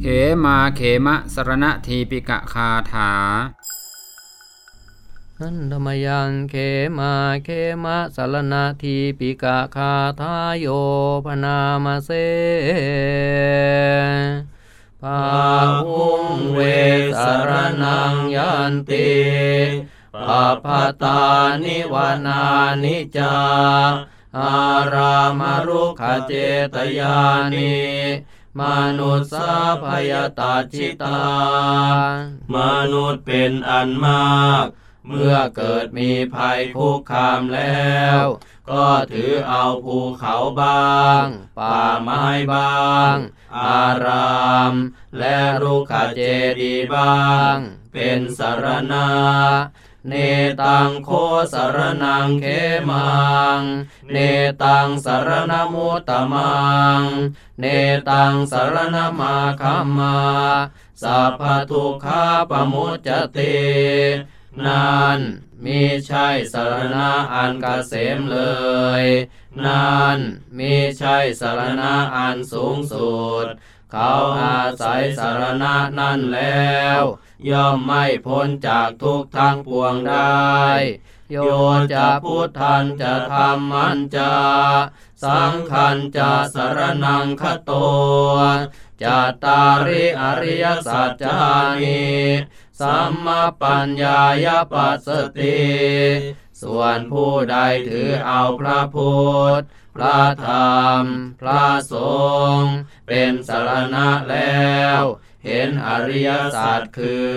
เขมาเขมะสรณทีปิกะคาถานันธรรมยังเขมาเขมะสารนาทีปิกะคาทายโยพนามาเซปาหุงเวสารนังยันติปาปตานิวานานิจา อารามรุขเจตยานิ มนุสสาพยตาชิตามนุษย์เป็นอันมาก เมื่อเกิดมีภัยคุกคามแล้ว ก็ถือเอาภูเขาบ้าง ป่าไม้บ้าง อาราม และรุกขเจดีบ้าง เป็นสารณา เนตังโคสารนังเขมัง เนตังสารนมุตตมัง เนตังสารนมาคัมมาสัพพทุกขาปมุจจตินั้นมีใช่สารณะอันกเกษมเลย นั้นมีใช่สารณะอันสูงสุด เขาอาศัยสารณะนั่นแล้ว ย่อมไม่พ้นจากทุกทั้งปวงได้ โยจะพุทธันจะธรรมันจะสังขันจะสารนังคโตจัตตาริอริยสัจจานิสัมมาปัญญายปัสสติ ส่วนผู้ใดถือเอาพระพุทธ พระธรรม พระสงฆ์ เป็นสารณะแล้ว เห็นอริยสัจคือ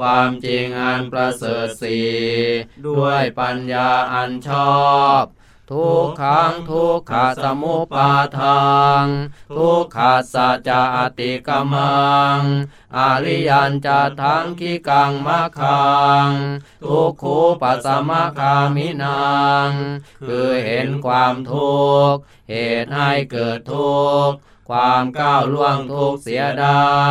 ความจริงอันประเสริฐสีด้วยปัญญาอันชอบทุกขังทุกขสมุปาทังทุกขัสสะจะติกมัง อริยันจะทังกิกังมะคัง ทุกขูปัสสมะคามินัง คือเห็นความทุกข์ เหตุให้เกิดทุกข์ ความก้าวล่วงทุกเสียได้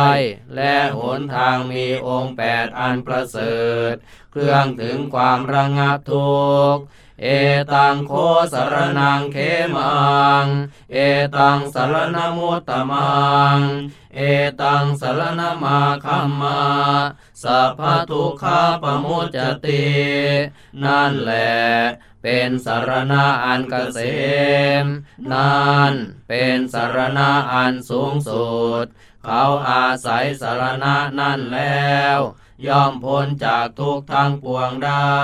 และหนทางมีองค์แปดอันประเสริฐ เครื่องถึงความระงับทุกเอตังโคสารนังเขมัง เอตังสารนมุตตมัง เอตังสารนมาคัมมาสัพพทุกขาปมุจจติ นั่นแหละ เป็นสารณะอันเกษม นั่นเป็นสารณะอันสูงสุด เขาอาศัยสารณะนั่นแล้ว ย่อมพ้นจากทุกทั้งปวงได้